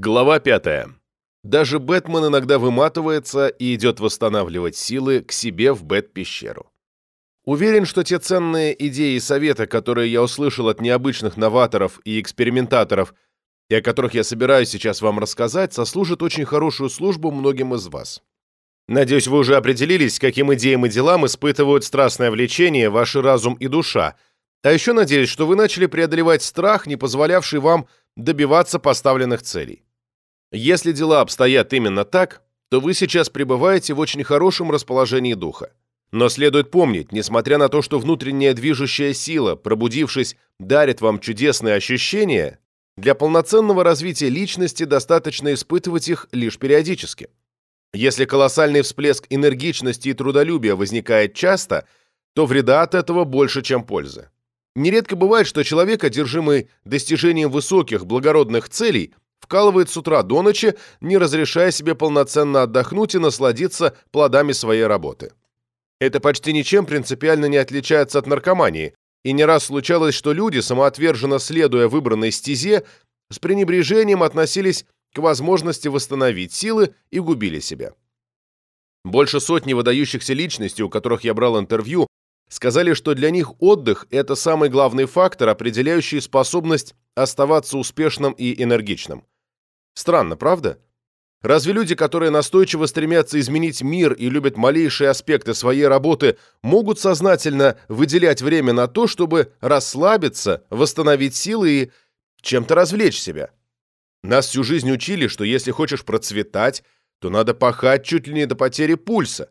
Глава 5. Даже Бэтмен иногда выматывается и идет восстанавливать силы к себе в Бэт-пещеру. Уверен, что те ценные идеи и советы, которые я услышал от необычных новаторов и экспериментаторов, и о которых я собираюсь сейчас вам рассказать, сослужат очень хорошую службу многим из вас. Надеюсь, вы уже определились, каким идеям и делам испытывают страстное влечение ваш разум и душа, а еще надеюсь, что вы начали преодолевать страх, не позволявший вам добиваться поставленных целей. Если дела обстоят именно так, то вы сейчас пребываете в очень хорошем расположении духа. Но следует помнить, несмотря на то, что внутренняя движущая сила, пробудившись, дарит вам чудесные ощущения, для полноценного развития личности достаточно испытывать их лишь периодически. Если колоссальный всплеск энергичности и трудолюбия возникает часто, то вреда от этого больше, чем пользы. Нередко бывает, что человек, одержимый достижением высоких, благородных целей, вкалывает с утра до ночи, не разрешая себе полноценно отдохнуть и насладиться плодами своей работы. Это почти ничем принципиально не отличается от наркомании, и не раз случалось, что люди, самоотверженно следуя выбранной стезе, с пренебрежением относились к возможности восстановить силы и губили себя. Больше сотни выдающихся личностей, у которых я брал интервью, сказали, что для них отдых – это самый главный фактор, определяющий способность оставаться успешным и энергичным. Странно, правда? Разве люди, которые настойчиво стремятся изменить мир и любят малейшие аспекты своей работы, могут сознательно выделять время на то, чтобы расслабиться, восстановить силы и чем-то развлечь себя? Нас всю жизнь учили, что если хочешь процветать, то надо пахать чуть ли не до потери пульса.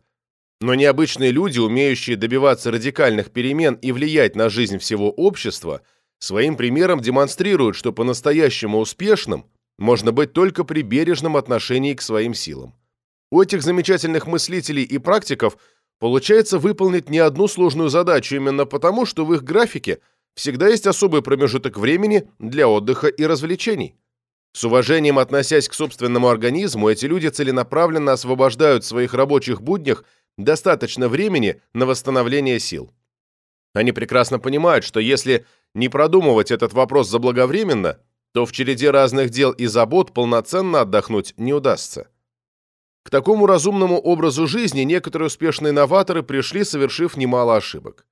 Но необычные люди, умеющие добиваться радикальных перемен и влиять на жизнь всего общества, своим примером демонстрируют, что по-настоящему успешным – можно быть только при бережном отношении к своим силам. У этих замечательных мыслителей и практиков получается выполнить не одну сложную задачу именно потому, что в их графике всегда есть особый промежуток времени для отдыха и развлечений. С уважением относясь к собственному организму, эти люди целенаправленно освобождают в своих рабочих буднях достаточно времени на восстановление сил. Они прекрасно понимают, что если не продумывать этот вопрос заблаговременно, то в череде разных дел и забот полноценно отдохнуть не удастся. К такому разумному образу жизни некоторые успешные новаторы пришли, совершив немало ошибок.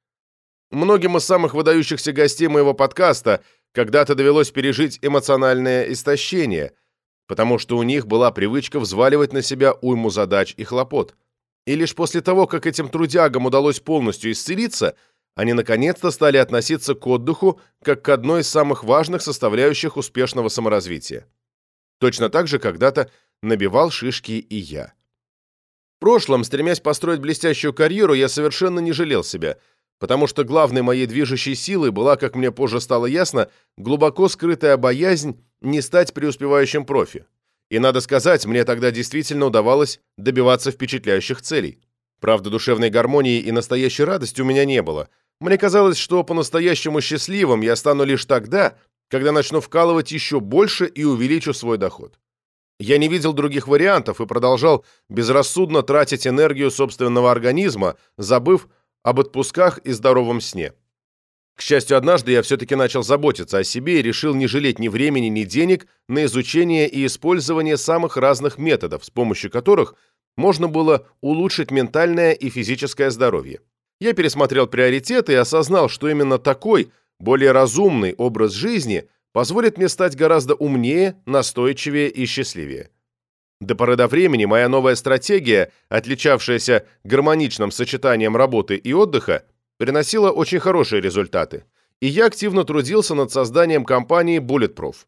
Многим из самых выдающихся гостей моего подкаста когда-то довелось пережить эмоциональное истощение, потому что у них была привычка взваливать на себя уйму задач и хлопот. И лишь после того, как этим трудягам удалось полностью исцелиться – они наконец-то стали относиться к отдыху как к одной из самых важных составляющих успешного саморазвития. Точно так же когда-то набивал шишки и я. В прошлом, стремясь построить блестящую карьеру, я совершенно не жалел себя, потому что главной моей движущей силой была, как мне позже стало ясно, глубоко скрытая боязнь не стать преуспевающим профи. И, надо сказать, мне тогда действительно удавалось добиваться впечатляющих целей. Правда, душевной гармонии и настоящей радости у меня не было – мне казалось, что по-настоящему счастливым я стану лишь тогда, когда начну вкалывать еще больше и увеличу свой доход. Я не видел других вариантов и продолжал безрассудно тратить энергию собственного организма, забыв об отпусках и здоровом сне. К счастью, однажды я все-таки начал заботиться о себе и решил не жалеть ни времени, ни денег на изучение и использование самых разных методов, с помощью которых можно было улучшить ментальное и физическое здоровье. Я пересмотрел приоритеты и осознал, что именно такой, более разумный образ жизни позволит мне стать гораздо умнее, настойчивее и счастливее. До поры до времени моя новая стратегия, отличавшаяся гармоничным сочетанием работы и отдыха, приносила очень хорошие результаты, и я активно трудился над созданием компании Bulletproof.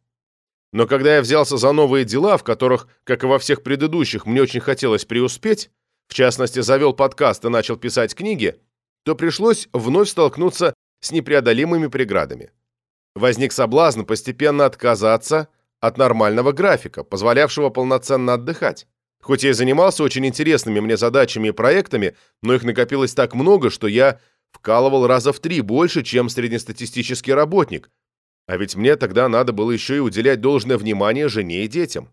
Но когда я взялся за новые дела, в которых, как и во всех предыдущих, мне очень хотелось преуспеть, в частности, завел подкаст и начал писать книги, то пришлось вновь столкнуться с непреодолимыми преградами. Возник соблазн постепенно отказаться от нормального графика, позволявшего полноценно отдыхать. Хоть я и занимался очень интересными мне задачами и проектами, но их накопилось так много, что я вкалывал раза в три больше, чем среднестатистический работник. А ведь мне тогда надо было еще и уделять должное внимание жене и детям.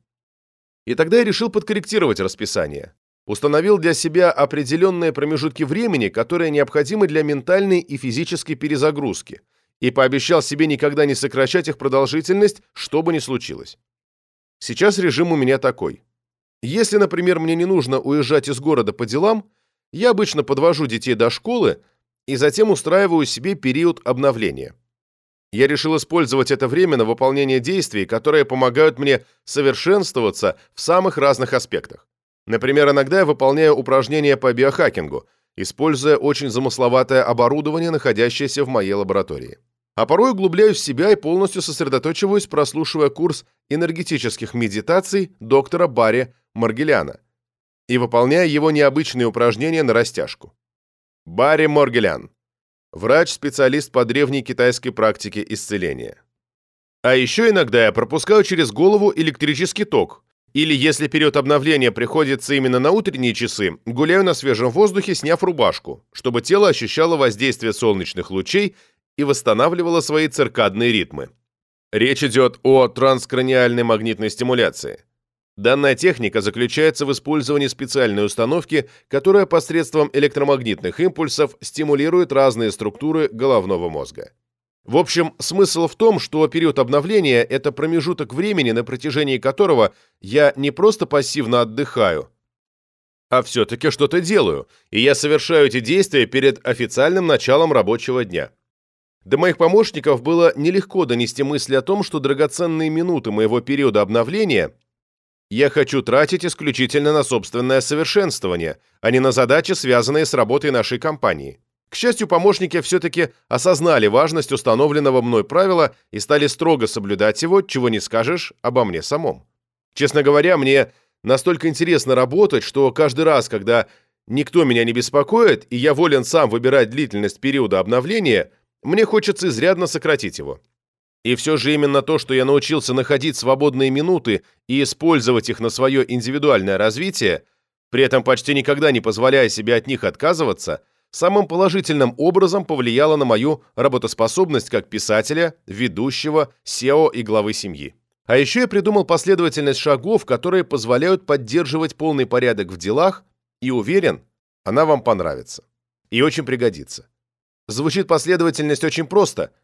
И тогда я решил подкорректировать расписание установил для себя определенные промежутки времени, которые необходимы для ментальной и физической перезагрузки, и пообещал себе никогда не сокращать их продолжительность, что бы ни случилось. Сейчас режим у меня такой. Если, например, мне не нужно уезжать из города по делам, я обычно подвожу детей до школы и затем устраиваю себе период обновления. Я решил использовать это время на выполнение действий, которые помогают мне совершенствоваться в самых разных аспектах. Например, иногда я выполняю упражнения по биохакингу, используя очень замысловатое оборудование, находящееся в моей лаборатории. А порой углубляюсь в себя и полностью сосредоточиваюсь, прослушивая курс энергетических медитаций доктора Барри Маргеляна и выполняя его необычные упражнения на растяжку. Барри Моргелян Врач-специалист по древней китайской практике исцеления. А еще иногда я пропускаю через голову электрический ток, или если период обновления приходится именно на утренние часы, гуляю на свежем воздухе, сняв рубашку, чтобы тело ощущало воздействие солнечных лучей и восстанавливало свои циркадные ритмы. Речь идет о транскраниальной магнитной стимуляции. Данная техника заключается в использовании специальной установки, которая посредством электромагнитных импульсов стимулирует разные структуры головного мозга. В общем, смысл в том, что период обновления – это промежуток времени, на протяжении которого я не просто пассивно отдыхаю, а все-таки что-то делаю, и я совершаю эти действия перед официальным началом рабочего дня. До моих помощников было нелегко донести мысли о том, что драгоценные минуты моего периода обновления я хочу тратить исключительно на собственное совершенствование, а не на задачи, связанные с работой нашей компании. К счастью, помощники все-таки осознали важность установленного мной правила и стали строго соблюдать его, чего не скажешь обо мне самом. Честно говоря, мне настолько интересно работать, что каждый раз, когда никто меня не беспокоит, и я волен сам выбирать длительность периода обновления, мне хочется изрядно сократить его. И все же именно то, что я научился находить свободные минуты и использовать их на свое индивидуальное развитие, при этом почти никогда не позволяя себе от них отказываться, самым положительным образом повлияло на мою работоспособность как писателя, ведущего, SEO и главы семьи. А еще я придумал последовательность шагов, которые позволяют поддерживать полный порядок в делах, и уверен, она вам понравится. И очень пригодится. Звучит последовательность очень просто –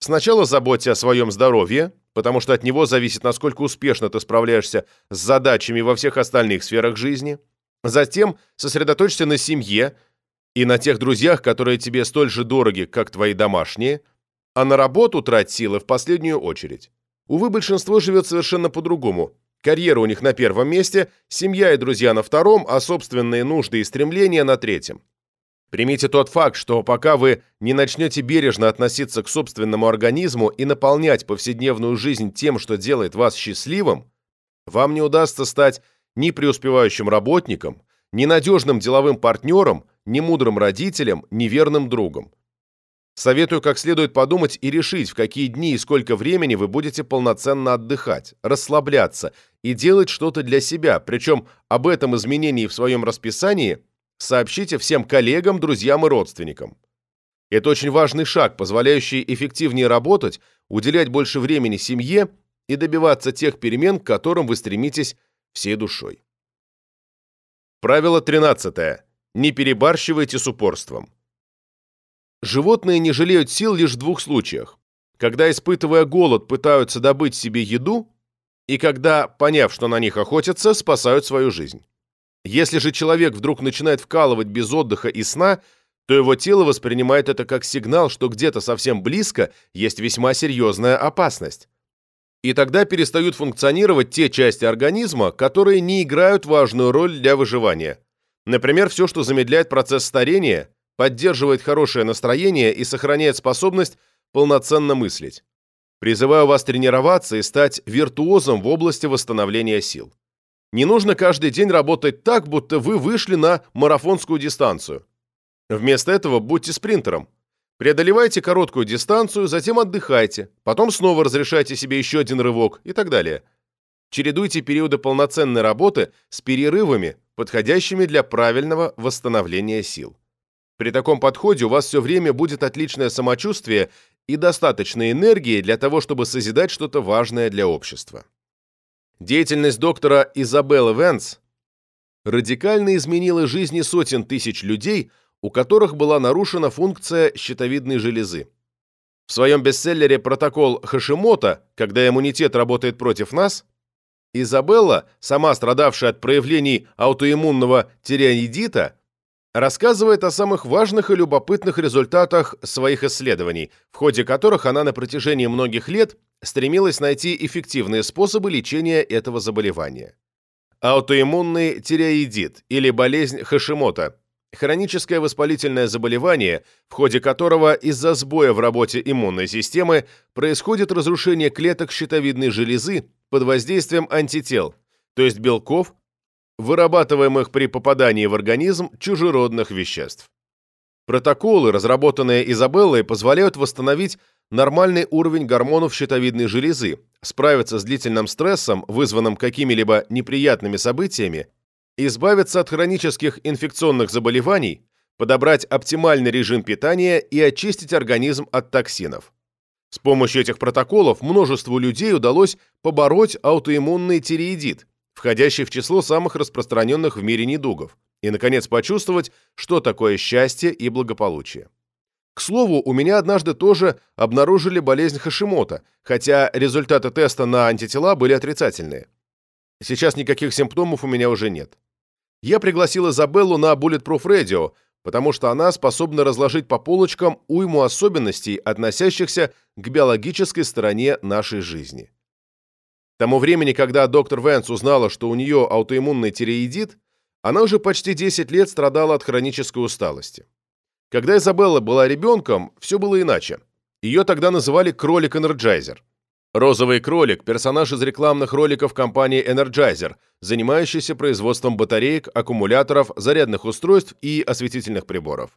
Сначала заботься о своем здоровье, потому что от него зависит, насколько успешно ты справляешься с задачами во всех остальных сферах жизни. Затем сосредоточься на семье и на тех друзьях, которые тебе столь же дороги, как твои домашние, а на работу трать силы в последнюю очередь. Увы, большинство живет совершенно по-другому. Карьера у них на первом месте, семья и друзья на втором, а собственные нужды и стремления на третьем. Примите тот факт, что пока вы не начнете бережно относиться к собственному организму и наполнять повседневную жизнь тем, что делает вас счастливым, вам не удастся стать ни преуспевающим работником, ни надежным деловым партнером, ни мудрым родителем, ни верным другом. Советую как следует подумать и решить, в какие дни и сколько времени вы будете полноценно отдыхать, расслабляться и делать что-то для себя, причем об этом изменении в своем расписании – сообщите всем коллегам, друзьям и родственникам. Это очень важный шаг, позволяющий эффективнее работать, уделять больше времени семье и добиваться тех перемен, к которым вы стремитесь всей душой. Правило 13. Не перебарщивайте с упорством. Животные не жалеют сил лишь в двух случаях. Когда, испытывая голод, пытаются добыть себе еду, и когда, поняв, что на них охотятся, спасают свою жизнь. Если же человек вдруг начинает вкалывать без отдыха и сна, то его тело воспринимает это как сигнал, что где-то совсем близко есть весьма серьезная опасность. И тогда перестают функционировать те части организма, которые не играют важную роль для выживания. Например, все, что замедляет процесс старения, поддерживает хорошее настроение и сохраняет способность полноценно мыслить. Призываю вас тренироваться и стать виртуозом в области восстановления сил. Не нужно каждый день работать так, будто вы вышли на марафонскую дистанцию. Вместо этого будьте спринтером. Преодолевайте короткую дистанцию, затем отдыхайте, потом снова разрешайте себе еще один рывок и так далее. Чередуйте периоды полноценной работы с перерывами, подходящими для правильного восстановления сил. При таком подходе у вас все время будет отличное самочувствие и достаточно энергии для того, чтобы созидать что-то важное для общества. Деятельность доктора Изабеллы Венс радикально изменила жизни сотен тысяч людей, у которых была нарушена функция щитовидной железы. В своем бестселлере «Протокол Хашимота», когда иммунитет работает против нас, Изабелла, сама страдавшая от проявлений аутоиммунного тиреоидита, рассказывает о самых важных и любопытных результатах своих исследований, в ходе которых она на протяжении многих лет стремилась найти эффективные способы лечения этого заболевания. Аутоиммунный тиреоидит или болезнь Хашимота – хроническое воспалительное заболевание, в ходе которого из-за сбоя в работе иммунной системы происходит разрушение клеток щитовидной железы под воздействием антител, то есть белков, вырабатываемых при попадании в организм чужеродных веществ. Протоколы, разработанные Изабеллой, позволяют восстановить нормальный уровень гормонов щитовидной железы, справиться с длительным стрессом, вызванным какими-либо неприятными событиями, избавиться от хронических инфекционных заболеваний, подобрать оптимальный режим питания и очистить организм от токсинов. С помощью этих протоколов множеству людей удалось побороть аутоиммунный тиреидит, входящий в число самых распространенных в мире недугов, и, наконец, почувствовать, что такое счастье и благополучие. К слову, у меня однажды тоже обнаружили болезнь Хашимота, хотя результаты теста на антитела были отрицательные. Сейчас никаких симптомов у меня уже нет. Я пригласил Изабеллу на Bulletproof Radio, потому что она способна разложить по полочкам уйму особенностей, относящихся к биологической стороне нашей жизни. К тому времени, когда доктор Венс узнала, что у нее аутоиммунный тиреидит, она уже почти 10 лет страдала от хронической усталости. Когда Изабелла была ребенком, все было иначе. Ее тогда называли «кролик-энерджайзер». Розовый кролик – персонаж из рекламных роликов компании Energizer, занимающийся производством батареек, аккумуляторов, зарядных устройств и осветительных приборов.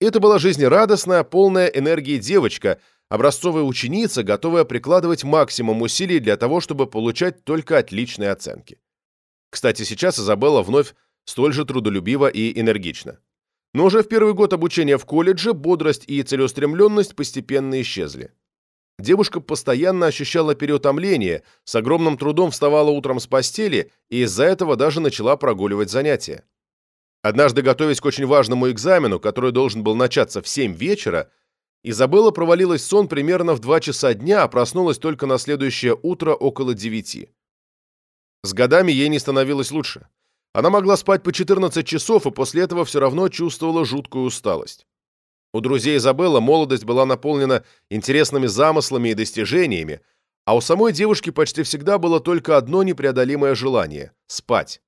Это была жизнерадостная, полная энергии девочка, образцовая ученица, готовая прикладывать максимум усилий для того, чтобы получать только отличные оценки. Кстати, сейчас Изабелла вновь столь же трудолюбива и энергична. Но уже в первый год обучения в колледже бодрость и целеустремленность постепенно исчезли. Девушка постоянно ощущала переутомление, с огромным трудом вставала утром с постели и из-за этого даже начала прогуливать занятия. Однажды, готовясь к очень важному экзамену, который должен был начаться в 7 вечера, Изабелла провалилась в сон примерно в 2 часа дня, а проснулась только на следующее утро около 9. С годами ей не становилось лучше. Она могла спать по 14 часов и после этого все равно чувствовала жуткую усталость. У друзей Изабелла молодость была наполнена интересными замыслами и достижениями, а у самой девушки почти всегда было только одно непреодолимое желание – спать.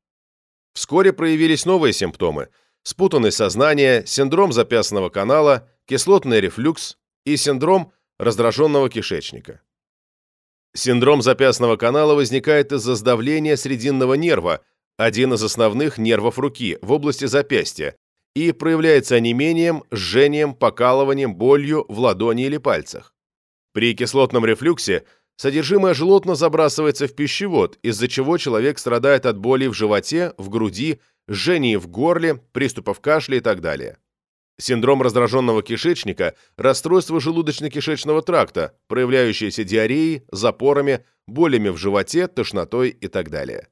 Вскоре проявились новые симптомы – спутанность сознания, синдром запястного канала, кислотный рефлюкс и синдром раздраженного кишечника. Синдром запястного канала возникает из-за сдавления срединного нерва – один из основных нервов руки, в области запястья, и проявляется онемением, жжением, покалыванием, болью в ладони или пальцах. При кислотном рефлюксе содержимое желудно забрасывается в пищевод, из-за чего человек страдает от боли в животе, в груди, жжении в горле, приступов кашля и так далее. Синдром раздраженного кишечника – расстройство желудочно-кишечного тракта, проявляющееся диареей, запорами, болями в животе, тошнотой и так далее.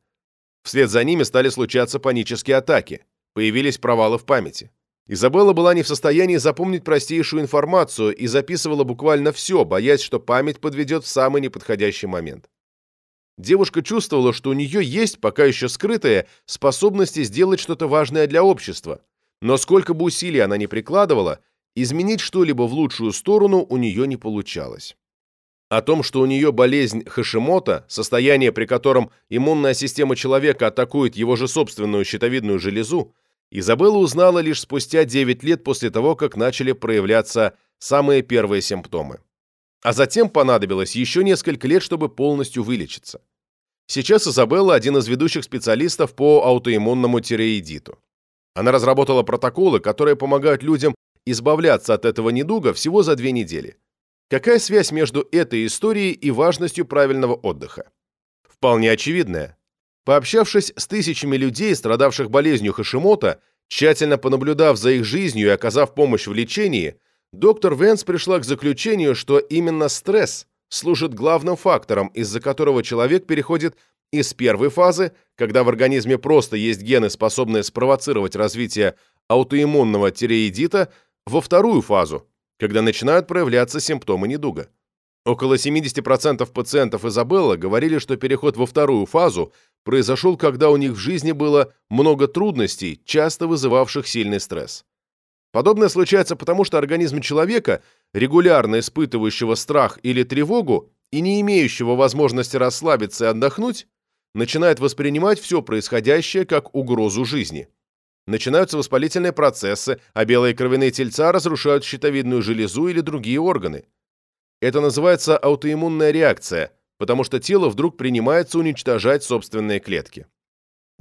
Вслед за ними стали случаться панические атаки, появились провалы в памяти. Изабелла была не в состоянии запомнить простейшую информацию и записывала буквально все, боясь, что память подведет в самый неподходящий момент. Девушка чувствовала, что у нее есть, пока еще скрытые, способности сделать что-то важное для общества, но сколько бы усилий она ни прикладывала, изменить что-либо в лучшую сторону у нее не получалось. О том, что у нее болезнь Хашимота, состояние, при котором иммунная система человека атакует его же собственную щитовидную железу, Изабелла узнала лишь спустя 9 лет после того, как начали проявляться самые первые симптомы. А затем понадобилось еще несколько лет, чтобы полностью вылечиться. Сейчас Изабелла – один из ведущих специалистов по аутоиммунному тиреидиту. Она разработала протоколы, которые помогают людям избавляться от этого недуга всего за две недели. Какая связь между этой историей и важностью правильного отдыха? Вполне очевидная. Пообщавшись с тысячами людей, страдавших болезнью Хашимота, тщательно понаблюдав за их жизнью и оказав помощь в лечении, доктор Венс пришла к заключению, что именно стресс служит главным фактором, из-за которого человек переходит из первой фазы, когда в организме просто есть гены, способные спровоцировать развитие аутоиммунного тиреидита, во вторую фазу, когда начинают проявляться симптомы недуга. Около 70% пациентов Изабелла говорили, что переход во вторую фазу произошел, когда у них в жизни было много трудностей, часто вызывавших сильный стресс. Подобное случается потому, что организм человека, регулярно испытывающего страх или тревогу и не имеющего возможности расслабиться и отдохнуть, начинает воспринимать все происходящее как угрозу жизни. Начинаются воспалительные процессы, а белые кровяные тельца разрушают щитовидную железу или другие органы. Это называется аутоиммунная реакция, потому что тело вдруг принимается уничтожать собственные клетки.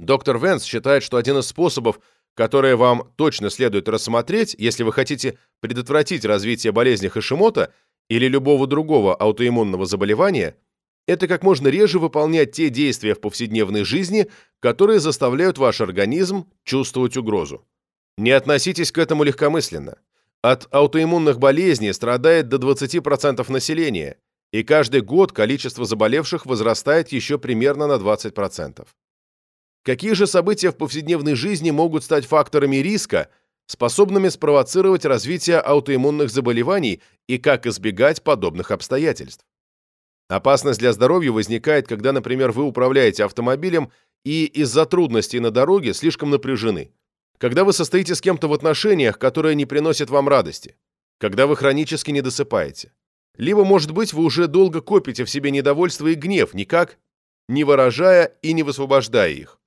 Доктор Венс считает, что один из способов, которые вам точно следует рассмотреть, если вы хотите предотвратить развитие болезни Хашимота или любого другого аутоиммунного заболевания, это как можно реже выполнять те действия в повседневной жизни, которые заставляют ваш организм чувствовать угрозу. Не относитесь к этому легкомысленно. От аутоиммунных болезней страдает до 20% населения, и каждый год количество заболевших возрастает еще примерно на 20%. Какие же события в повседневной жизни могут стать факторами риска, способными спровоцировать развитие аутоиммунных заболеваний и как избегать подобных обстоятельств? Опасность для здоровья возникает, когда, например, вы управляете автомобилем и из-за трудностей на дороге слишком напряжены когда вы состоите с кем-то в отношениях, которые не приносят вам радости, когда вы хронически не досыпаете. Либо, может быть, вы уже долго копите в себе недовольство и гнев, никак не выражая и не высвобождая их.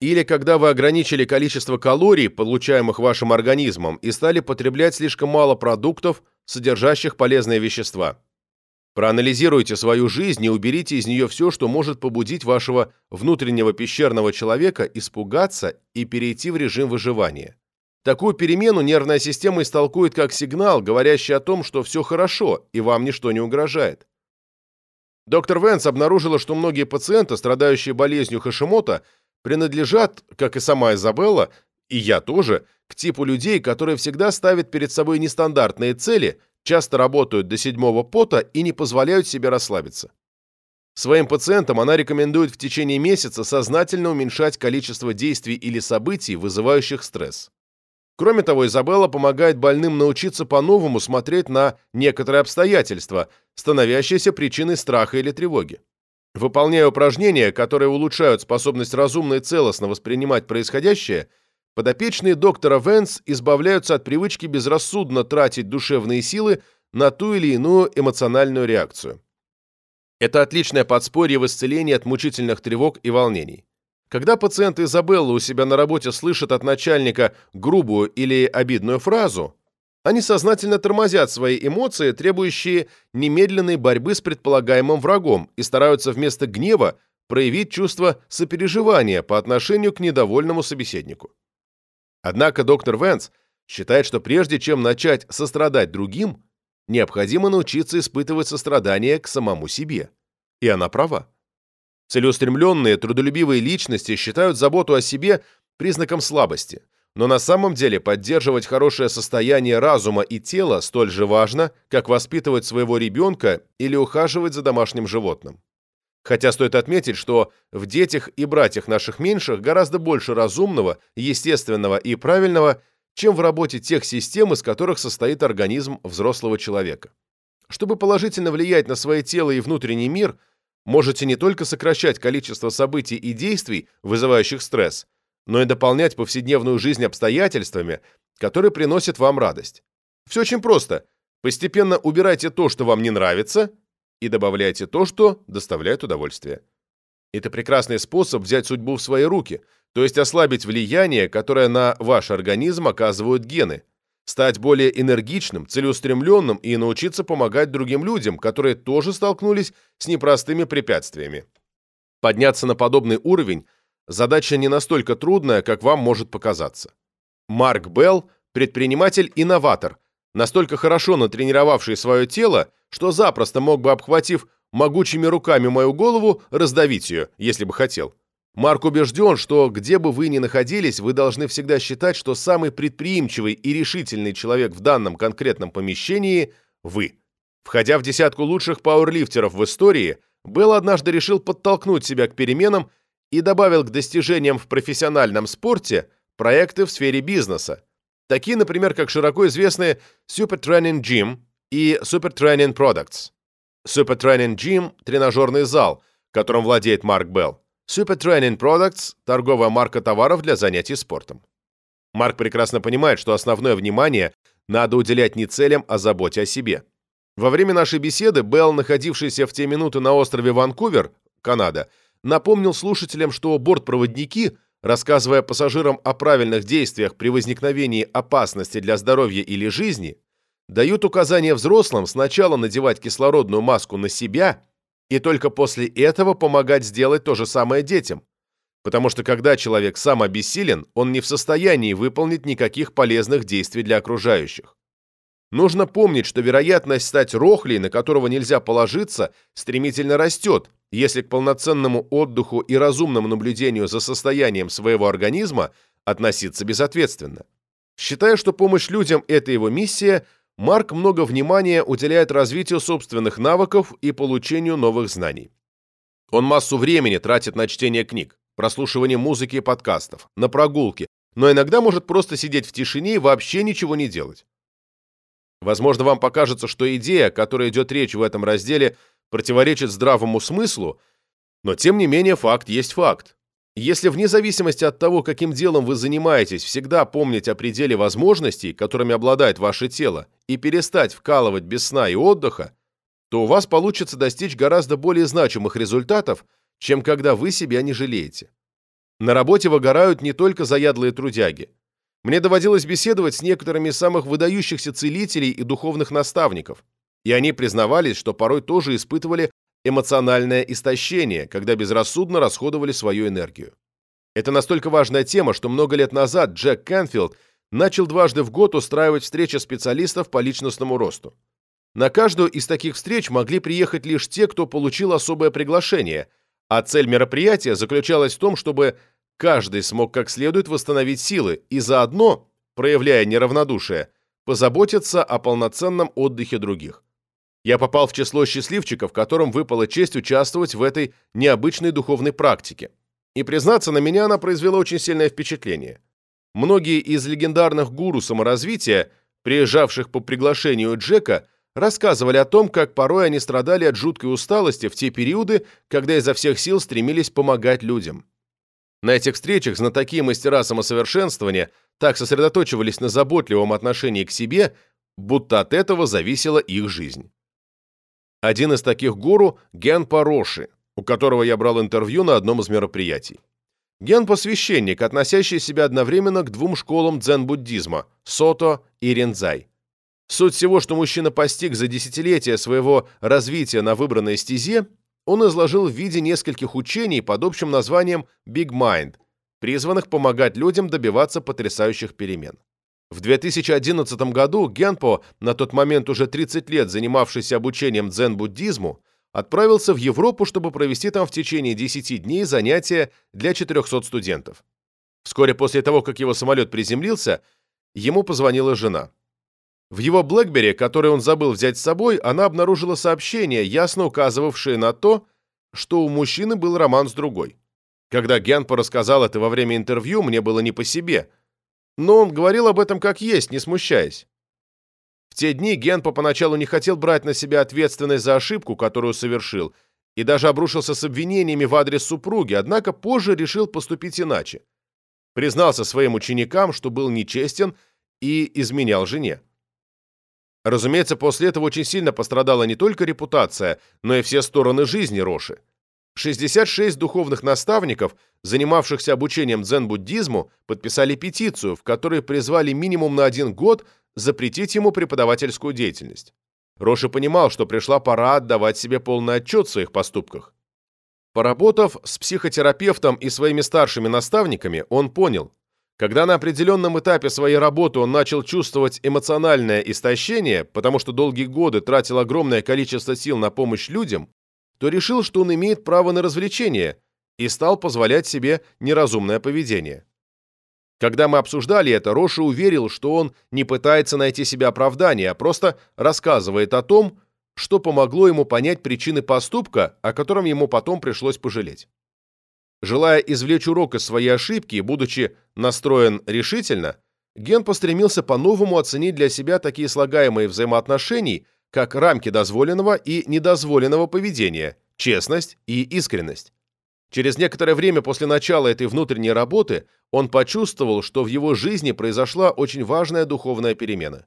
Или когда вы ограничили количество калорий, получаемых вашим организмом, и стали потреблять слишком мало продуктов, содержащих полезные вещества. Проанализируйте свою жизнь и уберите из нее все, что может побудить вашего внутреннего пещерного человека испугаться и перейти в режим выживания. Такую перемену нервная система истолкует как сигнал, говорящий о том, что все хорошо и вам ничто не угрожает. Доктор Венс обнаружила, что многие пациенты, страдающие болезнью Хашимота, принадлежат, как и сама Изабелла, и я тоже, к типу людей, которые всегда ставят перед собой нестандартные цели – часто работают до седьмого пота и не позволяют себе расслабиться. Своим пациентам она рекомендует в течение месяца сознательно уменьшать количество действий или событий, вызывающих стресс. Кроме того, Изабелла помогает больным научиться по-новому смотреть на некоторые обстоятельства, становящиеся причиной страха или тревоги. Выполняя упражнения, которые улучшают способность разумно и целостно воспринимать происходящее – подопечные доктора Венс избавляются от привычки безрассудно тратить душевные силы на ту или иную эмоциональную реакцию. Это отличное подспорье в исцелении от мучительных тревог и волнений. Когда пациент Изабелла у себя на работе слышит от начальника грубую или обидную фразу, они сознательно тормозят свои эмоции, требующие немедленной борьбы с предполагаемым врагом, и стараются вместо гнева проявить чувство сопереживания по отношению к недовольному собеседнику. Однако доктор Венс считает, что прежде чем начать сострадать другим, необходимо научиться испытывать сострадание к самому себе. И она права. Целеустремленные, трудолюбивые личности считают заботу о себе признаком слабости, но на самом деле поддерживать хорошее состояние разума и тела столь же важно, как воспитывать своего ребенка или ухаживать за домашним животным. Хотя стоит отметить, что в детях и братьях наших меньших гораздо больше разумного, естественного и правильного, чем в работе тех систем, из которых состоит организм взрослого человека. Чтобы положительно влиять на свое тело и внутренний мир, можете не только сокращать количество событий и действий, вызывающих стресс, но и дополнять повседневную жизнь обстоятельствами, которые приносят вам радость. Все очень просто. Постепенно убирайте то, что вам не нравится, и добавляйте то, что доставляет удовольствие. Это прекрасный способ взять судьбу в свои руки, то есть ослабить влияние, которое на ваш организм оказывают гены, стать более энергичным, целеустремленным и научиться помогать другим людям, которые тоже столкнулись с непростыми препятствиями. Подняться на подобный уровень – задача не настолько трудная, как вам может показаться. Марк Белл – предприниматель-инноватор, настолько хорошо натренировавший свое тело, что запросто мог бы, обхватив могучими руками мою голову, раздавить ее, если бы хотел. Марк убежден, что где бы вы ни находились, вы должны всегда считать, что самый предприимчивый и решительный человек в данном конкретном помещении – вы. Входя в десятку лучших пауэрлифтеров в истории, Белл однажды решил подтолкнуть себя к переменам и добавил к достижениям в профессиональном спорте проекты в сфере бизнеса, такие, например, как широко известные Super Training Gym – и Super Training Products. Super Training Gym – тренажерный зал, которым владеет Марк Белл. Super Training Products – торговая марка товаров для занятий спортом. Марк прекрасно понимает, что основное внимание надо уделять не целям, а заботе о себе. Во время нашей беседы Белл, находившийся в те минуты на острове Ванкувер, Канада, напомнил слушателям, что бортпроводники, рассказывая пассажирам о правильных действиях при возникновении опасности для здоровья или жизни, дают указания взрослым сначала надевать кислородную маску на себя и только после этого помогать сделать то же самое детям. Потому что когда человек сам обессилен, он не в состоянии выполнить никаких полезных действий для окружающих. Нужно помнить, что вероятность стать рохлей, на которого нельзя положиться, стремительно растет, если к полноценному отдыху и разумному наблюдению за состоянием своего организма относиться безответственно. Считая, что помощь людям – это его миссия, Марк много внимания уделяет развитию собственных навыков и получению новых знаний. Он массу времени тратит на чтение книг, прослушивание музыки и подкастов, на прогулки, но иногда может просто сидеть в тишине и вообще ничего не делать. Возможно, вам покажется, что идея, о которой идет речь в этом разделе, противоречит здравому смыслу, но тем не менее факт есть факт. Если вне зависимости от того, каким делом вы занимаетесь, всегда помнить о пределе возможностей, которыми обладает ваше тело, и перестать вкалывать без сна и отдыха, то у вас получится достичь гораздо более значимых результатов, чем когда вы себя не жалеете. На работе выгорают не только заядлые трудяги. Мне доводилось беседовать с некоторыми из самых выдающихся целителей и духовных наставников, и они признавались, что порой тоже испытывали эмоциональное истощение, когда безрассудно расходовали свою энергию. Это настолько важная тема, что много лет назад Джек Кенфилд начал дважды в год устраивать встречи специалистов по личностному росту. На каждую из таких встреч могли приехать лишь те, кто получил особое приглашение, а цель мероприятия заключалась в том, чтобы каждый смог как следует восстановить силы и заодно, проявляя неравнодушие, позаботиться о полноценном отдыхе других. Я попал в число счастливчиков, которым выпала честь участвовать в этой необычной духовной практике. И, признаться, на меня она произвела очень сильное впечатление. Многие из легендарных гуру саморазвития, приезжавших по приглашению Джека, рассказывали о том, как порой они страдали от жуткой усталости в те периоды, когда изо всех сил стремились помогать людям. На этих встречах знатоки и мастера самосовершенствования так сосредоточивались на заботливом отношении к себе, будто от этого зависела их жизнь. Один из таких гуру – Генпа Роши, у которого я брал интервью на одном из мероприятий. Генпа – священник, относящий себя одновременно к двум школам дзен-буддизма – Сото и Рензай. Суть всего, что мужчина постиг за десятилетия своего развития на выбранной стезе, он изложил в виде нескольких учений под общим названием Big Mind, призванных помогать людям добиваться потрясающих перемен. В 2011 году Генпо, на тот момент уже 30 лет занимавшийся обучением дзен-буддизму, отправился в Европу, чтобы провести там в течение 10 дней занятия для 400 студентов. Вскоре после того, как его самолет приземлился, ему позвонила жена. В его Блэкбери, который он забыл взять с собой, она обнаружила сообщение, ясно указывавшее на то, что у мужчины был роман с другой. Когда Генпо рассказал это во время интервью, мне было не по себе, но он говорил об этом как есть, не смущаясь. В те дни Генпо поначалу не хотел брать на себя ответственность за ошибку, которую совершил, и даже обрушился с обвинениями в адрес супруги, однако позже решил поступить иначе. Признался своим ученикам, что был нечестен и изменял жене. Разумеется, после этого очень сильно пострадала не только репутация, но и все стороны жизни Роши. 66 духовных наставников, занимавшихся обучением дзен-буддизму, подписали петицию, в которой призвали минимум на один год запретить ему преподавательскую деятельность. Роши понимал, что пришла пора отдавать себе полный отчет в своих поступках. Поработав с психотерапевтом и своими старшими наставниками, он понял, когда на определенном этапе своей работы он начал чувствовать эмоциональное истощение, потому что долгие годы тратил огромное количество сил на помощь людям, то решил, что он имеет право на развлечение и стал позволять себе неразумное поведение. Когда мы обсуждали это, Роша уверил, что он не пытается найти себе оправдания, а просто рассказывает о том, что помогло ему понять причины поступка, о котором ему потом пришлось пожалеть. Желая извлечь урок из своей ошибки и будучи настроен решительно, Ген постремился по-новому оценить для себя такие слагаемые взаимоотношений, как рамки дозволенного и недозволенного поведения, честность и искренность. Через некоторое время после начала этой внутренней работы он почувствовал, что в его жизни произошла очень важная духовная перемена.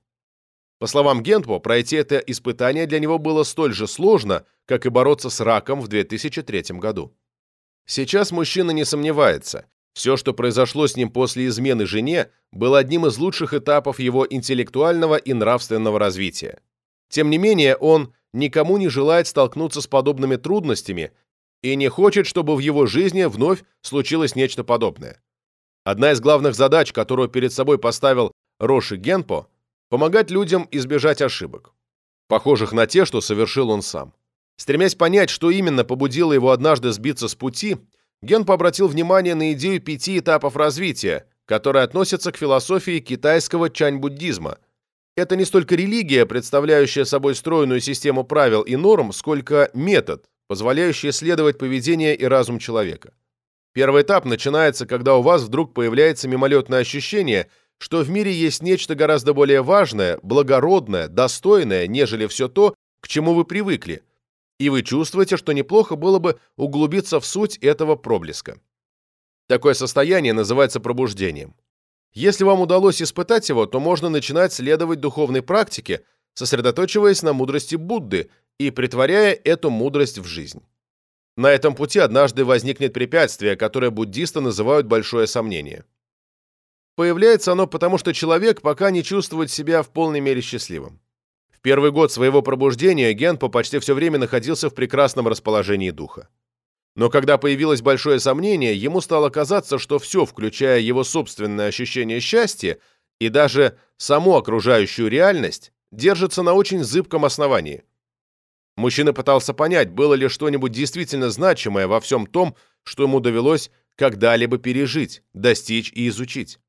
По словам Гентпо, пройти это испытание для него было столь же сложно, как и бороться с раком в 2003 году. Сейчас мужчина не сомневается. Все, что произошло с ним после измены жене, было одним из лучших этапов его интеллектуального и нравственного развития. Тем не менее, он никому не желает столкнуться с подобными трудностями и не хочет, чтобы в его жизни вновь случилось нечто подобное. Одна из главных задач, которую перед собой поставил Роши Генпо – помогать людям избежать ошибок, похожих на те, что совершил он сам. Стремясь понять, что именно побудило его однажды сбиться с пути, Генпо обратил внимание на идею пяти этапов развития, которые относятся к философии китайского чань-буддизма. Это не столько религия, представляющая собой стройную систему правил и норм, сколько метод, позволяющий исследовать поведение и разум человека. Первый этап начинается, когда у вас вдруг появляется мимолетное ощущение, что в мире есть нечто гораздо более важное, благородное, достойное, нежели все то, к чему вы привыкли, и вы чувствуете, что неплохо было бы углубиться в суть этого проблеска. Такое состояние называется пробуждением. Если вам удалось испытать его, то можно начинать следовать духовной практике, сосредоточиваясь на мудрости Будды и притворяя эту мудрость в жизнь. На этом пути однажды возникнет препятствие, которое буддисты называют большое сомнение. Появляется оно потому, что человек пока не чувствует себя в полной мере счастливым. В первый год своего пробуждения Генпо почти все время находился в прекрасном расположении духа. Но когда появилось большое сомнение, ему стало казаться, что все, включая его собственное ощущение счастья и даже саму окружающую реальность, держится на очень зыбком основании. Мужчина пытался понять, было ли что-нибудь действительно значимое во всем том, что ему довелось когда-либо пережить, достичь и изучить.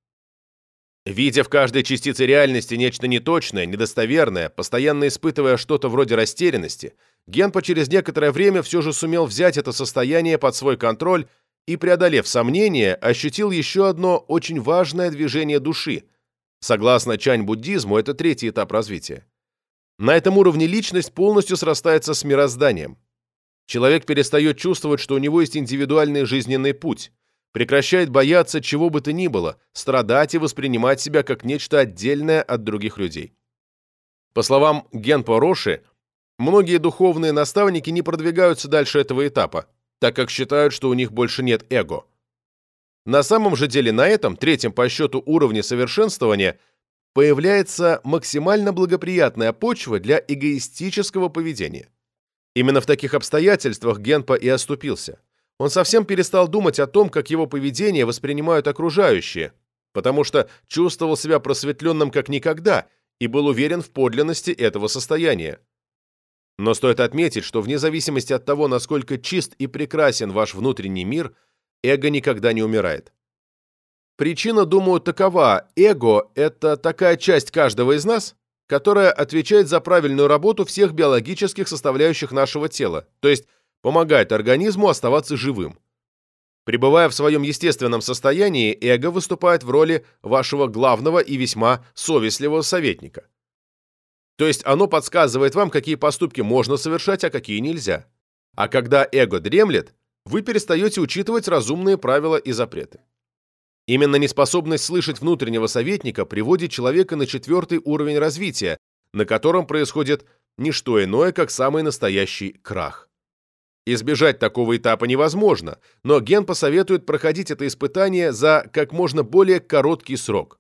Видя в каждой частице реальности нечто неточное, недостоверное, постоянно испытывая что-то вроде растерянности, Генпо через некоторое время все же сумел взять это состояние под свой контроль и, преодолев сомнения, ощутил еще одно очень важное движение души. Согласно чань-буддизму, это третий этап развития. На этом уровне личность полностью срастается с мирозданием. Человек перестает чувствовать, что у него есть индивидуальный жизненный путь, прекращает бояться чего бы то ни было, страдать и воспринимать себя как нечто отдельное от других людей. По словам Генпо Роши, многие духовные наставники не продвигаются дальше этого этапа, так как считают, что у них больше нет эго. На самом же деле на этом, третьем по счету уровне совершенствования – появляется максимально благоприятная почва для эгоистического поведения. Именно в таких обстоятельствах Генпа и оступился. Он совсем перестал думать о том, как его поведение воспринимают окружающие, потому что чувствовал себя просветленным как никогда и был уверен в подлинности этого состояния. Но стоит отметить, что вне зависимости от того, насколько чист и прекрасен ваш внутренний мир, эго никогда не умирает. Причина, думаю, такова. Эго – это такая часть каждого из нас, которая отвечает за правильную работу всех биологических составляющих нашего тела, то есть помогает организму оставаться живым. Пребывая в своем естественном состоянии, эго выступает в роли вашего главного и весьма совестливого советника. То есть оно подсказывает вам, какие поступки можно совершать, а какие нельзя. А когда эго дремлет, вы перестаете учитывать разумные правила и запреты. Именно неспособность слышать внутреннего советника приводит человека на четвертый уровень развития, на котором происходит не что иное, как самый настоящий крах. Избежать такого этапа невозможно, но Ген посоветует проходить это испытание за как можно более короткий срок.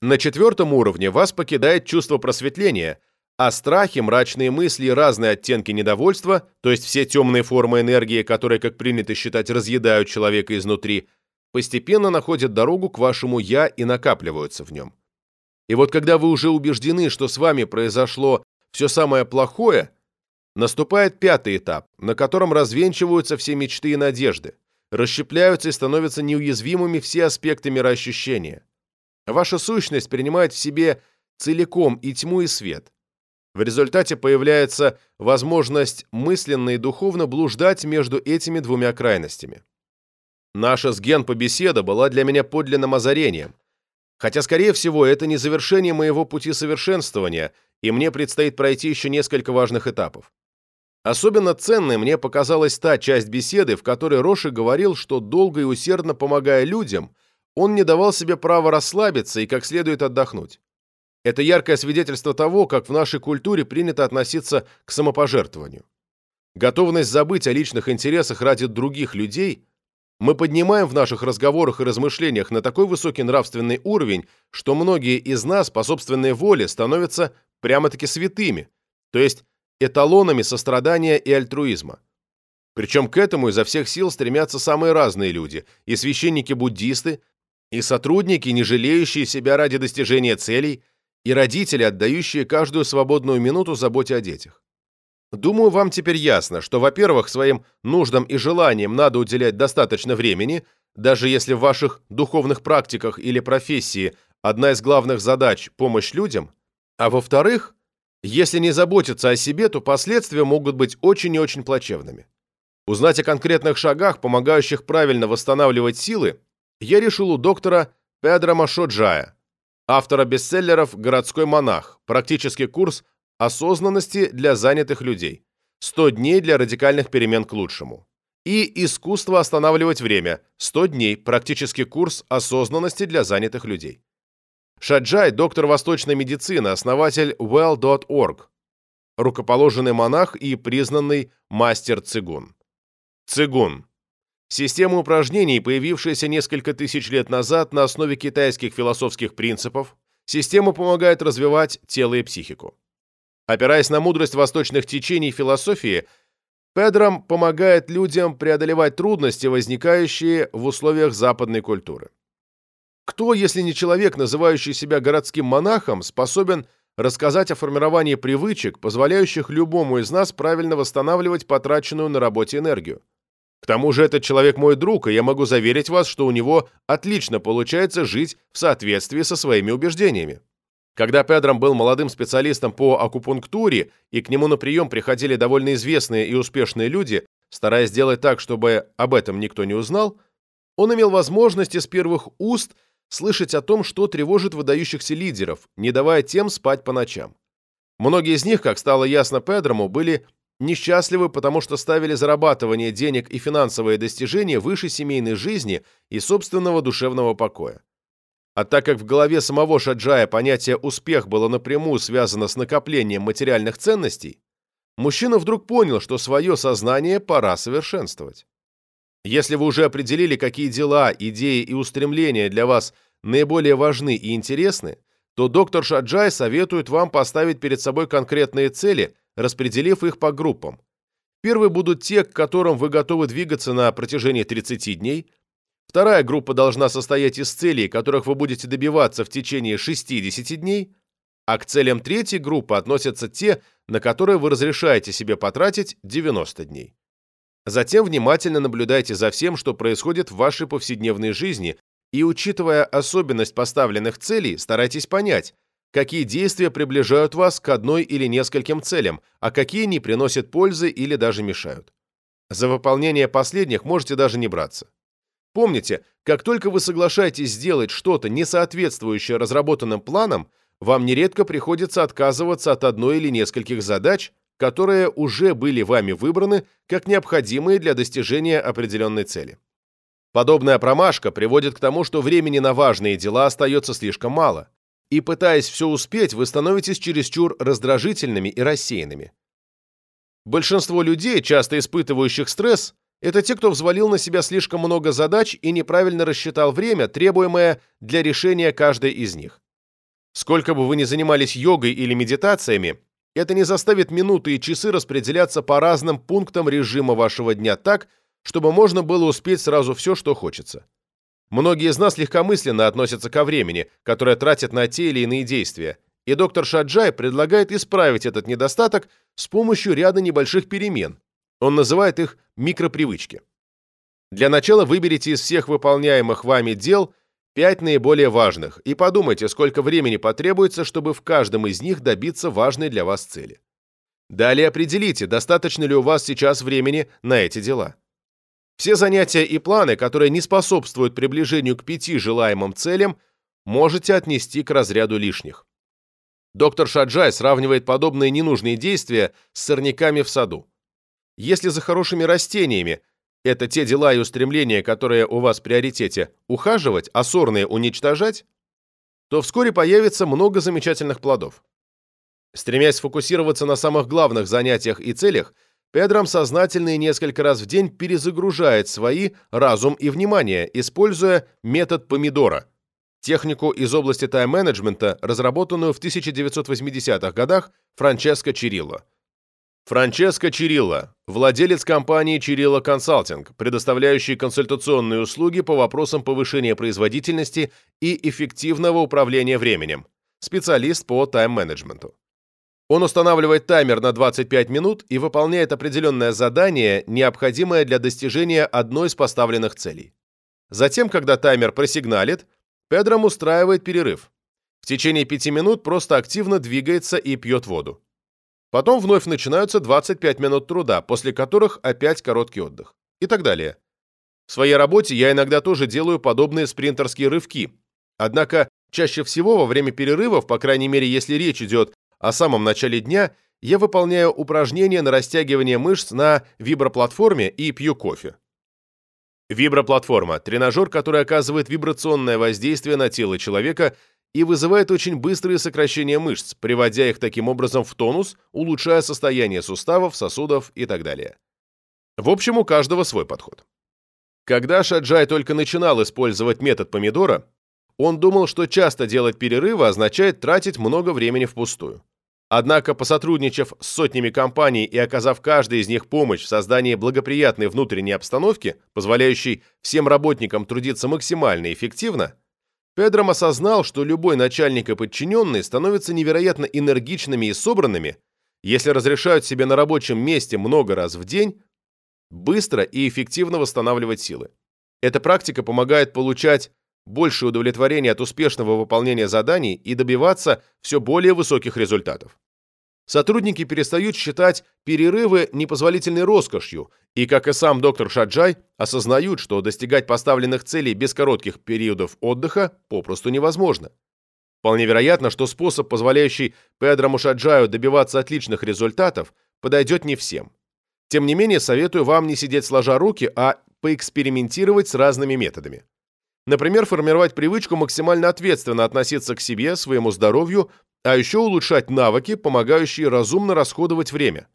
На четвертом уровне вас покидает чувство просветления, а страхи, мрачные мысли и разные оттенки недовольства, то есть все темные формы энергии, которые, как принято считать, разъедают человека изнутри – постепенно находят дорогу к вашему «я» и накапливаются в нем. И вот когда вы уже убеждены, что с вами произошло все самое плохое, наступает пятый этап, на котором развенчиваются все мечты и надежды, расщепляются и становятся неуязвимыми все аспекты мироощущения. Ваша сущность принимает в себе целиком и тьму, и свет. В результате появляется возможность мысленно и духовно блуждать между этими двумя крайностями. Наша с Генпо беседа была для меня подлинным озарением. Хотя, скорее всего, это не завершение моего пути совершенствования, и мне предстоит пройти еще несколько важных этапов. Особенно ценной мне показалась та часть беседы, в которой Роши говорил, что долго и усердно помогая людям, он не давал себе права расслабиться и как следует отдохнуть. Это яркое свидетельство того, как в нашей культуре принято относиться к самопожертвованию. Готовность забыть о личных интересах ради других людей мы поднимаем в наших разговорах и размышлениях на такой высокий нравственный уровень, что многие из нас по собственной воле становятся прямо-таки святыми, то есть эталонами сострадания и альтруизма. Причем к этому изо всех сил стремятся самые разные люди, и священники-буддисты, и сотрудники, не жалеющие себя ради достижения целей, и родители, отдающие каждую свободную минуту заботе о детях. Думаю, вам теперь ясно, что, во-первых, своим нуждам и желаниям надо уделять достаточно времени, даже если в ваших духовных практиках или профессии одна из главных задач – помощь людям, а во-вторых, если не заботиться о себе, то последствия могут быть очень и очень плачевными. Узнать о конкретных шагах, помогающих правильно восстанавливать силы, я решил у доктора Педро Машоджая, автора бестселлеров «Городской монах», практический курс осознанности для занятых людей, 100 дней для радикальных перемен к лучшему. И «Искусство останавливать время», 100 дней, практический курс осознанности для занятых людей. Шаджай – доктор восточной медицины, основатель well.org, рукоположенный монах и признанный мастер цигун. Цигун – система упражнений, появившаяся несколько тысяч лет назад на основе китайских философских принципов. Система помогает развивать тело и психику. Опираясь на мудрость восточных течений философии, Педрам помогает людям преодолевать трудности, возникающие в условиях западной культуры. Кто, если не человек, называющий себя городским монахом, способен рассказать о формировании привычек, позволяющих любому из нас правильно восстанавливать потраченную на работе энергию? К тому же этот человек мой друг, и я могу заверить вас, что у него отлично получается жить в соответствии со своими убеждениями. Когда Педром был молодым специалистом по акупунктуре, и к нему на прием приходили довольно известные и успешные люди, стараясь сделать так, чтобы об этом никто не узнал, он имел возможность из первых уст – слышать о том, что тревожит выдающихся лидеров, не давая тем спать по ночам. Многие из них, как стало ясно Педрому, были несчастливы, потому что ставили зарабатывание денег и финансовые достижения выше семейной жизни и собственного душевного покоя. А так как в голове самого Шаджая понятие «успех» было напрямую связано с накоплением материальных ценностей, мужчина вдруг понял, что свое сознание пора совершенствовать. Если вы уже определили, какие дела, идеи и устремления для вас наиболее важны и интересны, то доктор Шаджай советует вам поставить перед собой конкретные цели, распределив их по группам. Первые будут те, к которым вы готовы двигаться на протяжении 30 дней. Вторая группа должна состоять из целей, которых вы будете добиваться в течение 60 дней. А к целям третьей группы относятся те, на которые вы разрешаете себе потратить 90 дней. Затем внимательно наблюдайте за всем, что происходит в вашей повседневной жизни, и, учитывая особенность поставленных целей, старайтесь понять, какие действия приближают вас к одной или нескольким целям, а какие не приносят пользы или даже мешают. За выполнение последних можете даже не браться. Помните, как только вы соглашаетесь сделать что-то, не соответствующее разработанным планам, вам нередко приходится отказываться от одной или нескольких задач, которые уже были вами выбраны как необходимые для достижения определенной цели. Подобная промашка приводит к тому, что времени на важные дела остается слишком мало, и пытаясь все успеть, вы становитесь чересчур раздражительными и рассеянными. Большинство людей, часто испытывающих стресс, это те, кто взвалил на себя слишком много задач и неправильно рассчитал время, требуемое для решения каждой из них. Сколько бы вы ни занимались йогой или медитациями, это не заставит минуты и часы распределяться по разным пунктам режима вашего дня так, чтобы можно было успеть сразу все, что хочется. Многие из нас легкомысленно относятся ко времени, которое тратят на те или иные действия, и доктор Шаджай предлагает исправить этот недостаток с помощью ряда небольших перемен. Он называет их микропривычки. Для начала выберите из всех выполняемых вами дел – Пять наиболее важных, и подумайте, сколько времени потребуется, чтобы в каждом из них добиться важной для вас цели. Далее определите, достаточно ли у вас сейчас времени на эти дела. Все занятия и планы, которые не способствуют приближению к пяти желаемым целям, можете отнести к разряду лишних. Доктор Шаджай сравнивает подобные ненужные действия с сорняками в саду. Если за хорошими растениями это те дела и устремления, которые у вас в приоритете, ухаживать, а сорные уничтожать, то вскоре появится много замечательных плодов. Стремясь сфокусироваться на самых главных занятиях и целях, Педрам сознательно и несколько раз в день перезагружает свои разум и внимание, используя метод помидора, технику из области тайм-менеджмента, разработанную в 1980-х годах Франческо Чирилло. Франческо Чирилло, владелец компании Чирилло Консалтинг, предоставляющий консультационные услуги по вопросам повышения производительности и эффективного управления временем, специалист по тайм-менеджменту. Он устанавливает таймер на 25 минут и выполняет определенное задание, необходимое для достижения одной из поставленных целей. Затем, когда таймер просигналит, Педром устраивает перерыв. В течение 5 минут просто активно двигается и пьет воду. Потом вновь начинаются 25 минут труда, после которых опять короткий отдых. И так далее. В своей работе я иногда тоже делаю подобные спринтерские рывки. Однако чаще всего во время перерывов, по крайней мере, если речь идет о самом начале дня я выполняю упражнения на растягивание мышц на виброплатформе и пью кофе. Виброплатформа – тренажер, который оказывает вибрационное воздействие на тело человека и вызывает очень быстрые сокращения мышц, приводя их таким образом в тонус, улучшая состояние суставов, сосудов и так далее. В общем, у каждого свой подход. Когда Шаджай только начинал использовать метод помидора, он думал, что часто делать перерывы означает тратить много времени впустую. Однако, посотрудничав с сотнями компаний и оказав каждой из них помощь в создании благоприятной внутренней обстановки, позволяющей всем работникам трудиться максимально эффективно, Педром осознал, что любой начальник и подчиненный становятся невероятно энергичными и собранными, если разрешают себе на рабочем месте много раз в день быстро и эффективно восстанавливать силы. Эта практика помогает получать большее удовлетворение от успешного выполнения заданий и добиваться все более высоких результатов. Сотрудники перестают считать перерывы непозволительной роскошью и, как и сам доктор Шаджай, осознают, что достигать поставленных целей без коротких периодов отдыха попросту невозможно. Вполне вероятно, что способ, позволяющий Педрому Шаджаю добиваться отличных результатов, подойдет не всем. Тем не менее, советую вам не сидеть сложа руки, а поэкспериментировать с разными методами. Например, формировать привычку максимально ответственно относиться к себе, своему здоровью, а еще улучшать навыки, помогающие разумно расходовать время.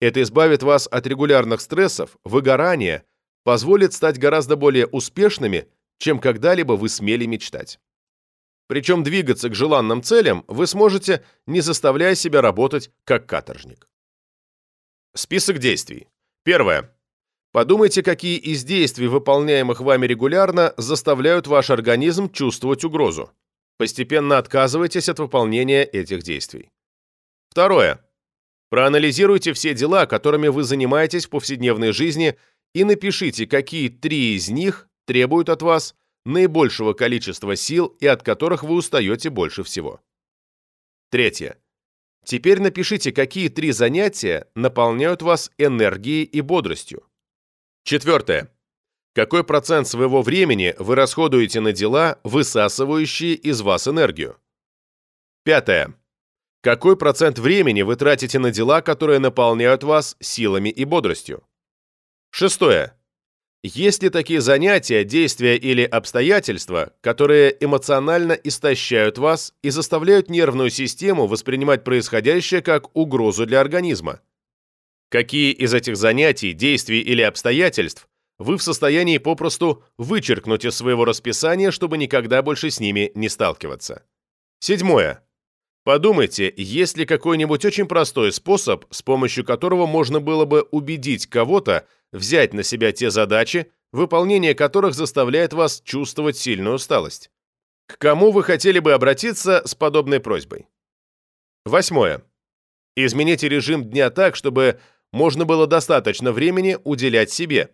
Это избавит вас от регулярных стрессов, выгорания, позволит стать гораздо более успешными, чем когда-либо вы смели мечтать. Причем двигаться к желанным целям вы сможете, не заставляя себя работать как каторжник. Список действий. Первое. Подумайте, какие из действий, выполняемых вами регулярно, заставляют ваш организм чувствовать угрозу. Постепенно отказывайтесь от выполнения этих действий. Второе. Проанализируйте все дела, которыми вы занимаетесь в повседневной жизни, и напишите, какие три из них требуют от вас наибольшего количества сил и от которых вы устаете больше всего. Третье. Теперь напишите, какие три занятия наполняют вас энергией и бодростью. Четвертое. Какой процент своего времени вы расходуете на дела, высасывающие из вас энергию? Пятое. Какой процент времени вы тратите на дела, которые наполняют вас силами и бодростью? Шестое. Есть ли такие занятия, действия или обстоятельства, которые эмоционально истощают вас и заставляют нервную систему воспринимать происходящее как угрозу для организма? Какие из этих занятий, действий или обстоятельств вы в состоянии попросту вычеркнуть из своего расписания, чтобы никогда больше с ними не сталкиваться. Седьмое. Подумайте, есть ли какой-нибудь очень простой способ, с помощью которого можно было бы убедить кого-то взять на себя те задачи, выполнение которых заставляет вас чувствовать сильную усталость. К кому вы хотели бы обратиться с подобной просьбой? Восьмое. Измените режим дня так, чтобы можно было достаточно времени уделять себе,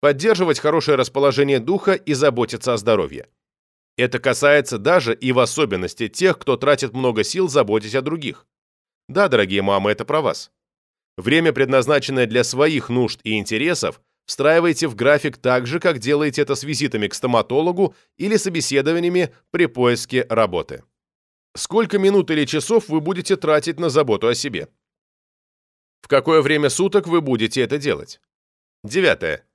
поддерживать хорошее расположение духа и заботиться о здоровье. Это касается даже и в особенности тех, кто тратит много сил заботясь о других. Да, дорогие мамы, это про вас. Время, предназначенное для своих нужд и интересов, встраивайте в график так же, как делаете это с визитами к стоматологу или собеседованиями при поиске работы. Сколько минут или часов вы будете тратить на заботу о себе? В какое время суток вы будете это делать? Девятое.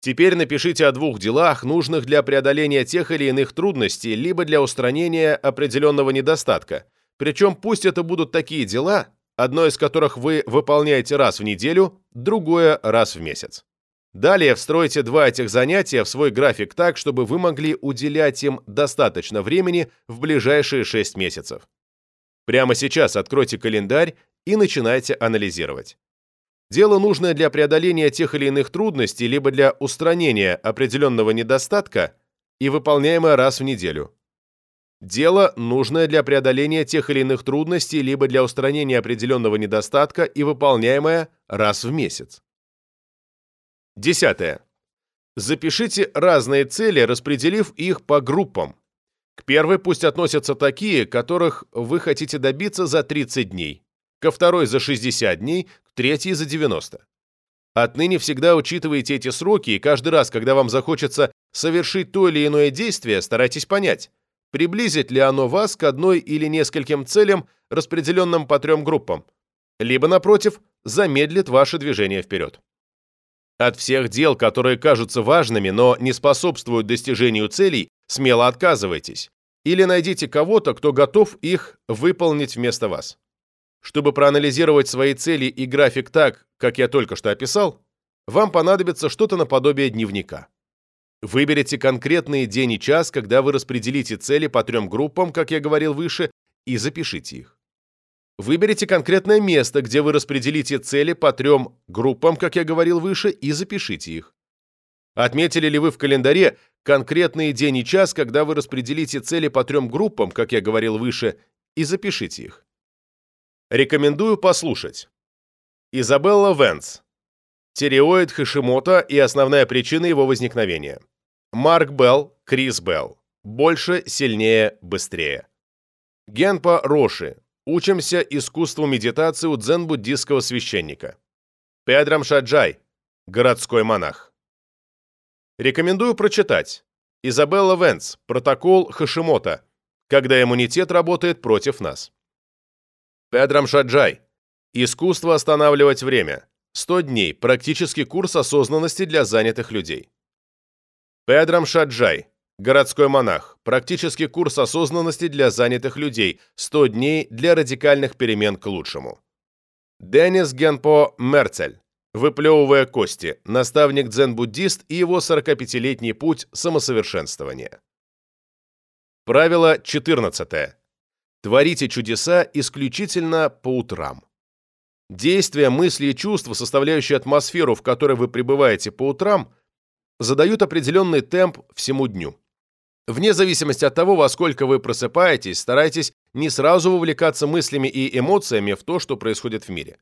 Теперь напишите о двух делах, нужных для преодоления тех или иных трудностей, либо для устранения определенного недостатка. Причем пусть это будут такие дела, одно из которых вы выполняете раз в неделю, другое раз в месяц. Далее встройте два этих занятия в свой график так, чтобы вы могли уделять им достаточно времени в ближайшие 6 месяцев. Прямо сейчас откройте календарь и начинайте анализировать. Дело нужное для преодоления тех или иных трудностей, либо для устранения определенного недостатка и выполняемое раз в неделю. Дело нужное для преодоления тех или иных трудностей, либо для устранения определенного недостатка и выполняемое раз в месяц. Десятое. Запишите разные цели, распределив их по группам. К первой пусть относятся такие, которых вы хотите добиться за 30 дней, ко второй за 60 дней, к третьей за 90. Отныне всегда учитывайте эти сроки, и каждый раз, когда вам захочется совершить то или иное действие, старайтесь понять, приблизит ли оно вас к одной или нескольким целям, распределенным по трем группам, либо, напротив, замедлит ваше движение вперед. От всех дел, которые кажутся важными, но не способствуют достижению целей, смело отказывайтесь. Или найдите кого-то, кто готов их выполнить вместо вас. Чтобы проанализировать свои цели и график так, как я только что описал, вам понадобится что-то наподобие дневника. Выберите конкретный день и час, когда вы распределите цели по трем группам, как я говорил выше, и запишите их. Выберите конкретное место, где вы распределите цели по трем группам, как я говорил выше, и запишите их. Отметили ли вы в календаре конкретный день и час, когда вы распределите цели по трем группам, как я говорил выше, и запишите их. Рекомендую послушать. Изабелла Венс. Тиреоид Хашимота и основная причина его возникновения. Марк Белл, Крис Белл. Больше, сильнее, быстрее. Генпа Роши. Учимся искусству медитации у дзен-буддийского священника. Педрам Шаджай, городской монах. Рекомендую прочитать. Изабелла Венс, протокол Хашимота, когда иммунитет работает против нас. Педрам Шаджай, искусство останавливать время. 100 дней, практический курс осознанности для занятых людей. Педрам Шаджай, Городской монах. Практический курс осознанности для занятых людей. 100 дней для радикальных перемен к лучшему. Деннис Генпо Мерцель. Выплевывая кости. Наставник дзен-буддист и его 45-летний путь самосовершенствования. Правило 14. Творите чудеса исключительно по утрам. Действия, мысли и чувства, составляющие атмосферу, в которой вы пребываете по утрам, задают определенный темп всему дню. Вне зависимости от того, во сколько вы просыпаетесь, старайтесь не сразу вовлекаться мыслями и эмоциями в то, что происходит в мире.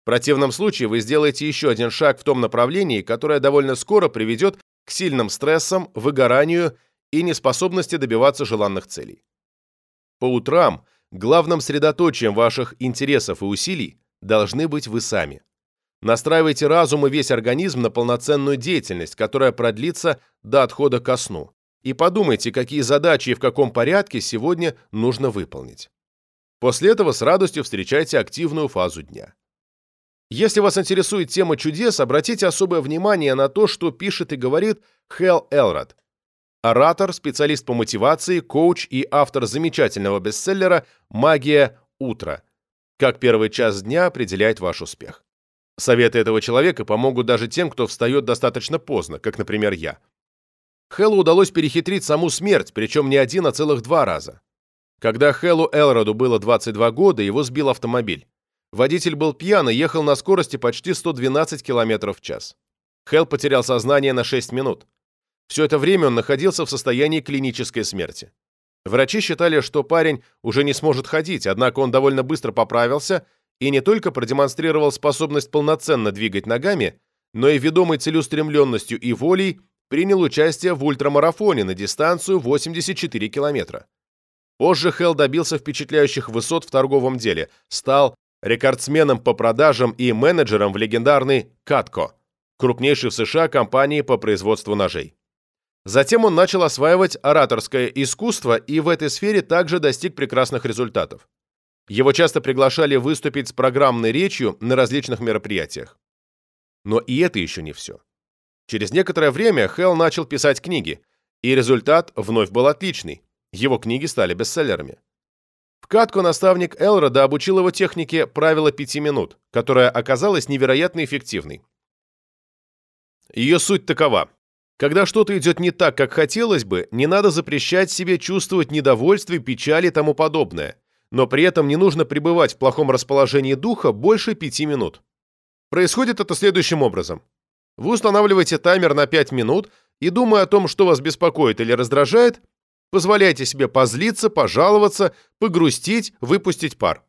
В противном случае вы сделаете еще один шаг в том направлении, которое довольно скоро приведет к сильным стрессам, выгоранию и неспособности добиваться желанных целей. По утрам главным средоточием ваших интересов и усилий должны быть вы сами. Настраивайте разум и весь организм на полноценную деятельность, которая продлится до отхода ко сну и подумайте, какие задачи и в каком порядке сегодня нужно выполнить. После этого с радостью встречайте активную фазу дня. Если вас интересует тема чудес, обратите особое внимание на то, что пишет и говорит Хелл Элрод. Оратор, специалист по мотивации, коуч и автор замечательного бестселлера «Магия утра. Как первый час дня определяет ваш успех». Советы этого человека помогут даже тем, кто встает достаточно поздно, как, например, я. Хэллу удалось перехитрить саму смерть, причем не один, а целых два раза. Когда Хэллу Элроду было 22 года, его сбил автомобиль. Водитель был пьян и ехал на скорости почти 112 км в час. Хелл потерял сознание на 6 минут. Все это время он находился в состоянии клинической смерти. Врачи считали, что парень уже не сможет ходить, однако он довольно быстро поправился и не только продемонстрировал способность полноценно двигать ногами, но и ведомой целеустремленностью и волей принял участие в ультрамарафоне на дистанцию 84 километра. Позже Хелл добился впечатляющих высот в торговом деле, стал рекордсменом по продажам и менеджером в легендарной Катко, крупнейшей в США компании по производству ножей. Затем он начал осваивать ораторское искусство и в этой сфере также достиг прекрасных результатов. Его часто приглашали выступить с программной речью на различных мероприятиях. Но и это еще не все. Через некоторое время Хелл начал писать книги, и результат вновь был отличный. Его книги стали бестселлерами. Вкратко наставник Элрода обучил его технике правила пяти минут, которая оказалась невероятно эффективной. Ее суть такова. Когда что-то идет не так, как хотелось бы, не надо запрещать себе чувствовать недовольствие, печаль и тому подобное, но при этом не нужно пребывать в плохом расположении духа больше пяти минут. Происходит это следующим образом. Вы устанавливаете таймер на 5 минут и, думая о том, что вас беспокоит или раздражает, позволяйте себе позлиться, пожаловаться, погрустить, выпустить пар.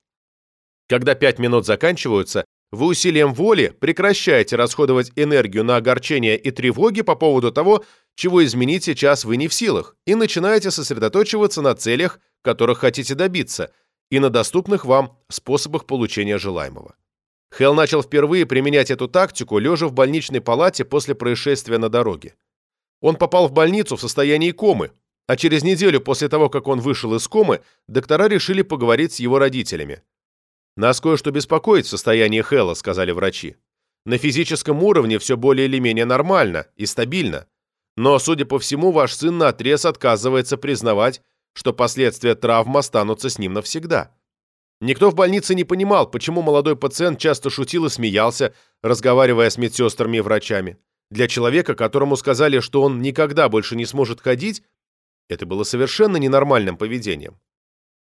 Когда 5 минут заканчиваются, вы усилием воли прекращаете расходовать энергию на огорчение и тревоги по поводу того, чего изменить сейчас вы не в силах, и начинаете сосредоточиваться на целях, которых хотите добиться, и на доступных вам способах получения желаемого. Хелл начал впервые применять эту тактику, лежа в больничной палате после происшествия на дороге. Он попал в больницу в состоянии комы, а через неделю после того, как он вышел из комы, доктора решили поговорить с его родителями. «Нас кое-что беспокоит в состоянии Хэлла», — сказали врачи. «На физическом уровне все более или менее нормально и стабильно. Но, судя по всему, ваш сын наотрез отказывается признавать, что последствия травмы останутся с ним навсегда». Никто в больнице не понимал, почему молодой пациент часто шутил и смеялся, разговаривая с медсестрами и врачами. Для человека, которому сказали, что он никогда больше не сможет ходить, это было совершенно ненормальным поведением.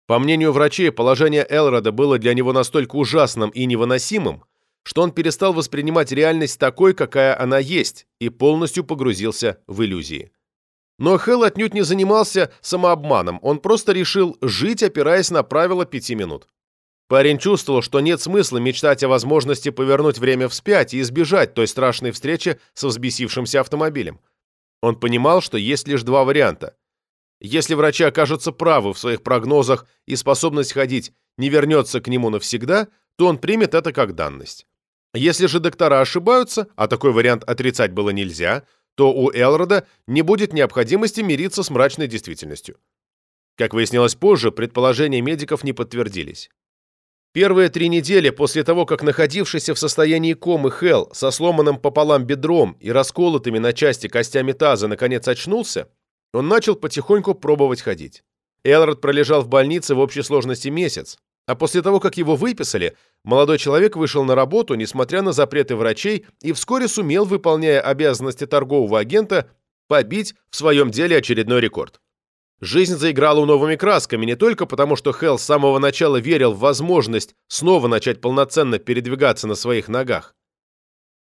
По мнению врачей, положение Элрода было для него настолько ужасным и невыносимым, что он перестал воспринимать реальность такой, какая она есть, и полностью погрузился в иллюзии. Но Хелл отнюдь не занимался самообманом, он просто решил жить, опираясь на правила пяти минут. Парень чувствовал, что нет смысла мечтать о возможности повернуть время вспять и избежать той страшной встречи со взбесившимся автомобилем. Он понимал, что есть лишь два варианта. Если врачи окажутся правы в своих прогнозах и способность ходить не вернется к нему навсегда, то он примет это как данность. Если же доктора ошибаются, а такой вариант отрицать было нельзя, то у Элрода не будет необходимости мириться с мрачной действительностью. Как выяснилось позже, предположения медиков не подтвердились. Первые три недели после того, как находившийся в состоянии комы Хелл со сломанным пополам бедром и расколотыми на части костями таза наконец очнулся, он начал потихоньку пробовать ходить. Элрод пролежал в больнице в общей сложности месяц, а после того, как его выписали, молодой человек вышел на работу, несмотря на запреты врачей, и вскоре сумел, выполняя обязанности торгового агента, побить в своем деле очередной рекорд. Жизнь заиграла новыми красками не только потому, что Хелл с самого начала верил в возможность снова начать полноценно передвигаться на своих ногах.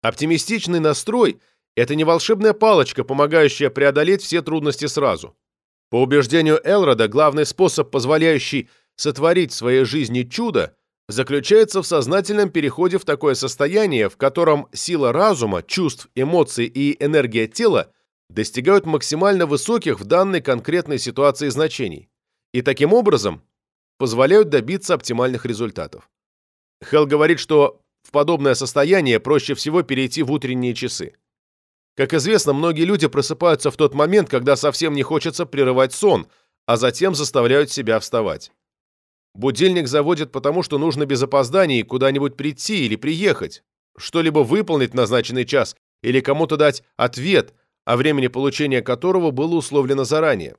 Оптимистичный настрой – это не волшебная палочка, помогающая преодолеть все трудности сразу. По убеждению Элрода, главный способ, позволяющий сотворить в своей жизни чудо, заключается в сознательном переходе в такое состояние, в котором сила разума, чувств, эмоций и энергия тела достигают максимально высоких в данной конкретной ситуации значений и таким образом позволяют добиться оптимальных результатов. Хелл говорит, что в подобное состояние проще всего перейти в утренние часы. Как известно, многие люди просыпаются в тот момент, когда совсем не хочется прерывать сон, а затем заставляют себя вставать. Будильник заводит потому, что нужно без опозданий куда-нибудь прийти или приехать, что-либо выполнить в назначенный час или кому-то дать ответ – о времени получения которого было условлено заранее.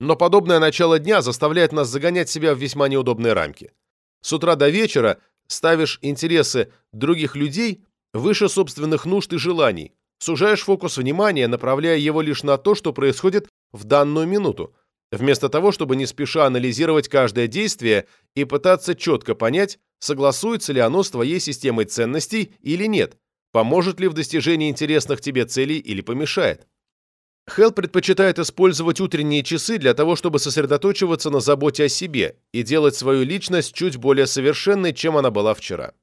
Но подобное начало дня заставляет нас загонять себя в весьма неудобные рамки. С утра до вечера ставишь интересы других людей выше собственных нужд и желаний, сужаешь фокус внимания, направляя его лишь на то, что происходит в данную минуту, вместо того, чтобы не спеша анализировать каждое действие и пытаться четко понять, согласуется ли оно с твоей системой ценностей или нет, поможет ли в достижении интересных тебе целей или помешает. Хелл предпочитает использовать утренние часы для того, чтобы сосредоточиваться на заботе о себе и делать свою личность чуть более совершенной, чем она была вчера.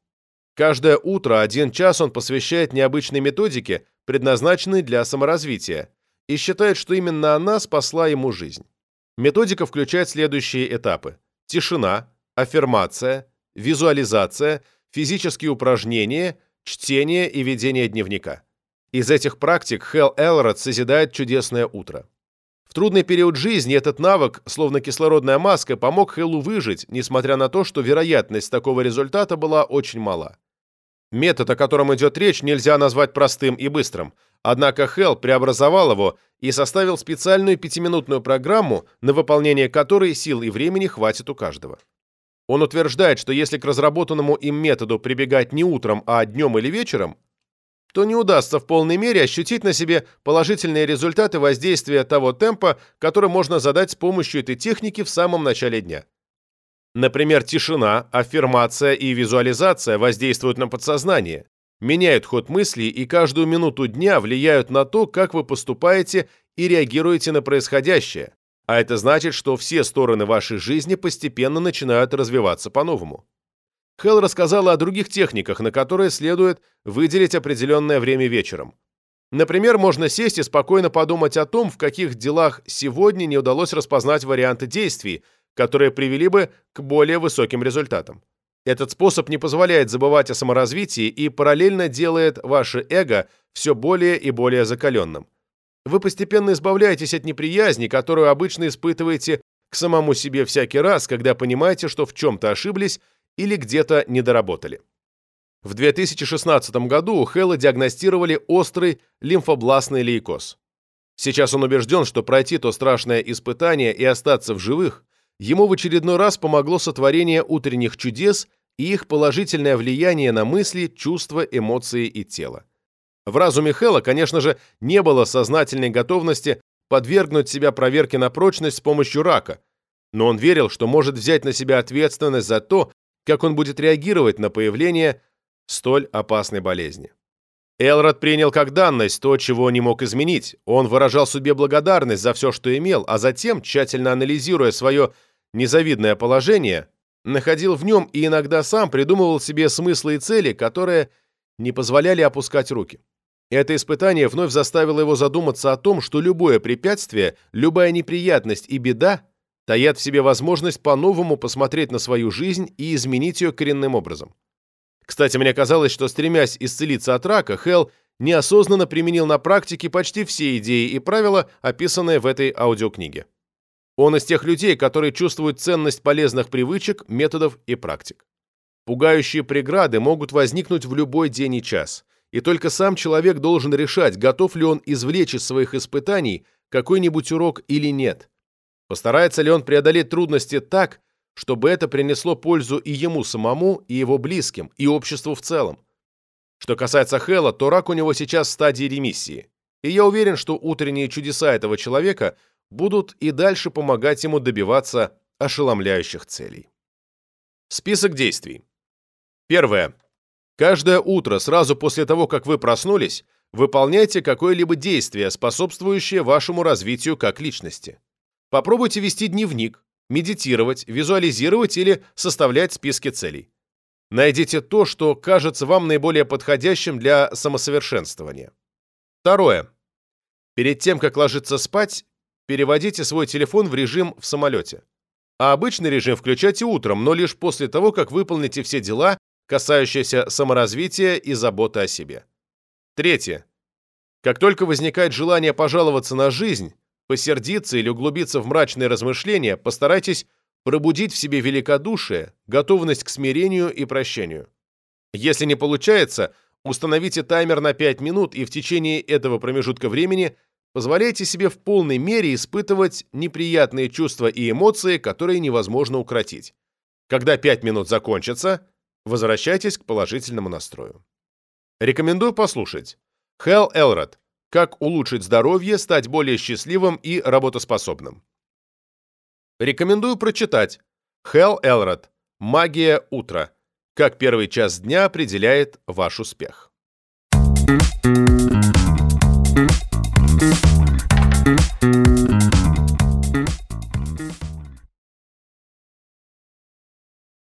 Каждое утро один час он посвящает необычной методике, предназначенной для саморазвития, и считает, что именно она спасла ему жизнь. Методика включает следующие этапы. Тишина, аффирмация, визуализация, физические упражнения – чтение и ведение дневника. Из этих практик Хелл Элрод созидает чудесное утро. В трудный период жизни этот навык, словно кислородная маска, помог Хеллу выжить, несмотря на то, что вероятность такого результата была очень мала. Метод, о котором идет речь, нельзя назвать простым и быстрым. Однако Хелл преобразовал его и составил специальную пятиминутную программу, на выполнение которой сил и времени хватит у каждого. Он утверждает, что если к разработанному им методу прибегать не утром, а днем или вечером, то не удастся в полной мере ощутить на себе положительные результаты воздействия того темпа, который можно задать с помощью этой техники в самом начале дня. Например, тишина, аффирмация и визуализация воздействуют на подсознание, меняют ход мыслей и каждую минуту дня влияют на то, как вы поступаете и реагируете на происходящее, а это значит, что все стороны вашей жизни постепенно начинают развиваться по-новому. Хелл рассказала о других техниках, на которые следует выделить определенное время вечером. Например, можно сесть и спокойно подумать о том, в каких делах сегодня не удалось распознать варианты действий, которые привели бы к более высоким результатам. Этот способ не позволяет забывать о саморазвитии и параллельно делает ваше эго все более и более закаленным. Вы постепенно избавляетесь от неприязни, которую обычно испытываете к самому себе всякий раз, когда понимаете, что в чем-то ошиблись или где-то недоработали. В 2016 году у Хэлла диагностировали острый лимфобластный лейкоз. Сейчас он убежден, что пройти то страшное испытание и остаться в живых ему в очередной раз помогло сотворение утренних чудес и их положительное влияние на мысли, чувства, эмоции и тело. В разуме Хэлла, конечно же, не было сознательной готовности подвергнуть себя проверке на прочность с помощью рака, но он верил, что может взять на себя ответственность за то, как он будет реагировать на появление столь опасной болезни. Элрод принял как данность то, чего не мог изменить. Он выражал судьбе благодарность за все, что имел, а затем, тщательно анализируя свое незавидное положение, находил в нем и иногда сам придумывал себе смыслы и цели, которые не позволяли опускать руки. Это испытание вновь заставило его задуматься о том, что любое препятствие, любая неприятность и беда таят в себе возможность по-новому посмотреть на свою жизнь и изменить ее коренным образом. Кстати, мне казалось, что, стремясь исцелиться от рака, Хелл неосознанно применил на практике почти все идеи и правила, описанные в этой аудиокниге. Он из тех людей, которые чувствуют ценность полезных привычек, методов и практик. Пугающие преграды могут возникнуть в любой день и час, и только сам человек должен решать, готов ли он извлечь из своих испытаний какой-нибудь урок или нет. Постарается ли он преодолеть трудности так, чтобы это принесло пользу и ему самому, и его близким, и обществу в целом? Что касается Хэлла, то рак у него сейчас в стадии ремиссии. И я уверен, что утренние чудеса этого человека будут и дальше помогать ему добиваться ошеломляющих целей. Список действий. Первое. Каждое утро, сразу после того, как вы проснулись, выполняйте какое-либо действие, способствующее вашему развитию как личности. Попробуйте вести дневник, медитировать, визуализировать или составлять списки целей. Найдите то, что кажется вам наиболее подходящим для самосовершенствования. Второе. Перед тем, как ложиться спать, переводите свой телефон в режим в самолете. А обычный режим включайте утром, но лишь после того, как выполните все дела, касающиеся саморазвития и заботы о себе. Третье. Как только возникает желание пожаловаться на жизнь, посердиться или углубиться в мрачные размышления, постарайтесь пробудить в себе великодушие, готовность к смирению и прощению. Если не получается, установите таймер на 5 минут и в течение этого промежутка времени позволяйте себе в полной мере испытывать неприятные чувства и эмоции, которые невозможно укротить. Когда 5 минут закончатся, возвращайтесь к положительному настрою. Рекомендую послушать. Хелл Элрод как улучшить здоровье, стать более счастливым и работоспособным. Рекомендую прочитать Хелл Элрод «Магия утра. Как первый час дня определяет ваш успех». Thank you.